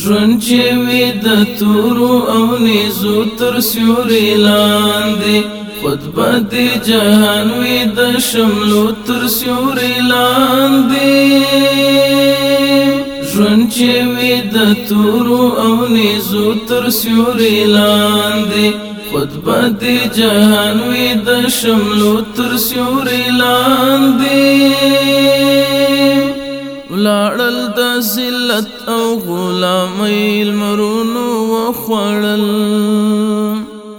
ژوند چې وي د تورو او نيزو تر سیوري لاندې خطبه دې جهان وي د شملو تر سیوري لاندې ژوند چې وي د تورو او نيزو تر سیوري لاندې خطبه دې جهان وي د شملو تر سیوري لاندې لاړل د ذلت او غلامۍ المرونو وخوړل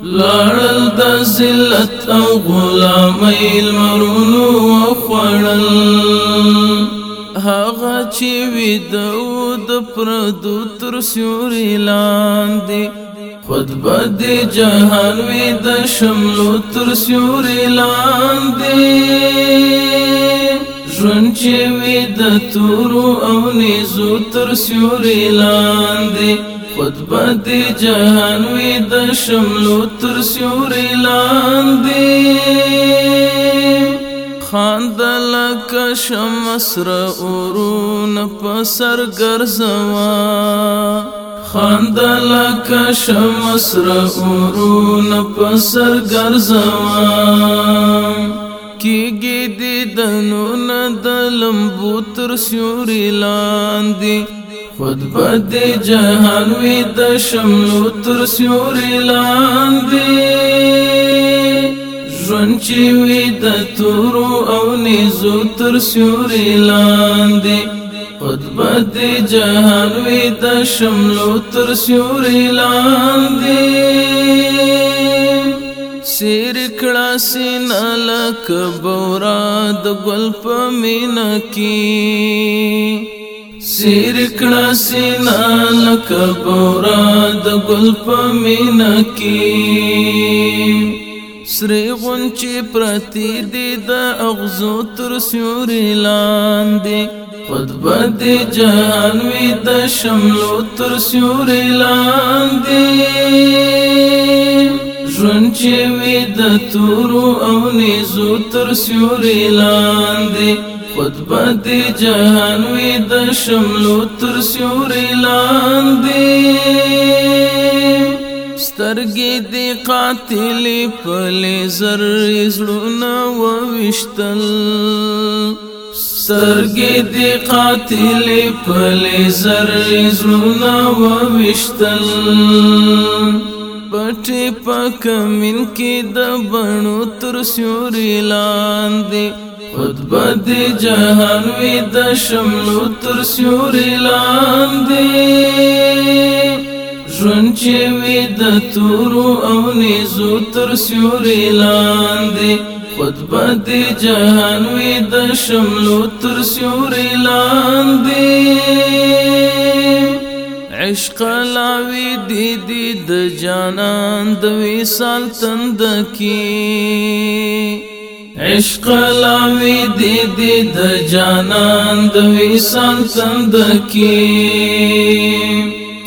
لاړل د ذلت او غلامۍ المرونو وخوړل هغه چې ویدو د پردو تر سیوري لاندې خود بد جهان وی د شملو تر سیوري لاندې ژوند چې وې د تورو او نيزو تر سیوري لاندې خطبه دې جهان وې د شملو تر سیوري لاندې خاندل ک شمسر اورون پسر ګرځوا خاندل ک شمسر اورون پسر ګرځوا کیږي د نور لمبو تر سیوري لاندې خود بد جهان وی د شملو تر سیوري لاندې ژوند چې وی د تورو او نيزو تر سیوري لاندې خود بد جهان وی د شملو تر سیوري لاندې سیر کړه سینا لک بورا د ګل په مینا کې سیر کړه سینا لک بورا د ګل په مینا کې سری غونچی پرتی دی د اغزو تر سیوري لاندې خطبه دی جهان وی د شملو تر سیوري لاندې چې وي د تورو او نيزو تر سوري لاندې خطبه د جهان وي د شملو تر سوري لاندې سترګې دی قاتل په لیزر زړونه ووشتل سترګې دی قاتل په لیزر زړونه ووشتل بټې پاک من کې د بڼو تر سوري لاندې خطبه د جهان وی د شملو تر سوري لاندې ژوند چې وی د تورو او نيزو تر سوري لاندې خطبه د جهان وی د شملو تر سوري لاندې عشق لاوی دی دی د جانان د وصال تند کی عشق لاوی دی دی د جانان د وصال تند کی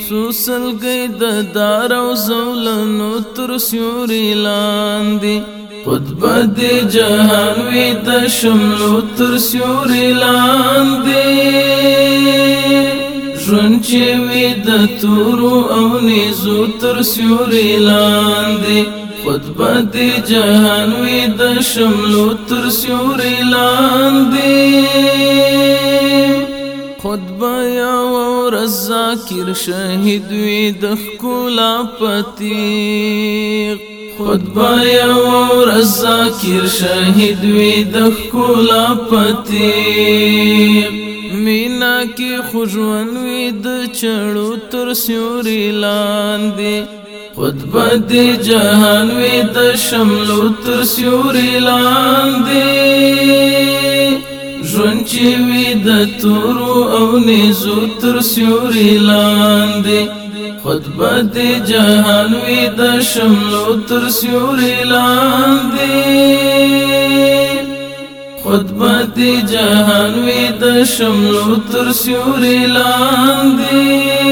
سوسل گئی د دار او زولنو تر سیوري لاندې قطبه د جهان وی د شملو تر سیوري لاندې ژوند چې وي د تورو او نيزو تر سیوري لاندې خطبه دې جهان وي د شملو تر سیوري لاندې خطبه یا ورزاکر شهید وي د ښکلا پتیق خطبه یو رزاکر شهید وی د کولا پتی مینا کې خوژون وي د چړو تر سیوري لاندې خطبه د جهان وي د شملو تر سیوري لاندې ژوند چې وي د تورو او نيزو تر سیوري لاندې خطبه د جهان وي د شملو تر سیوري لاندې قطبت جهان وی د شملو تر سیوري لاندې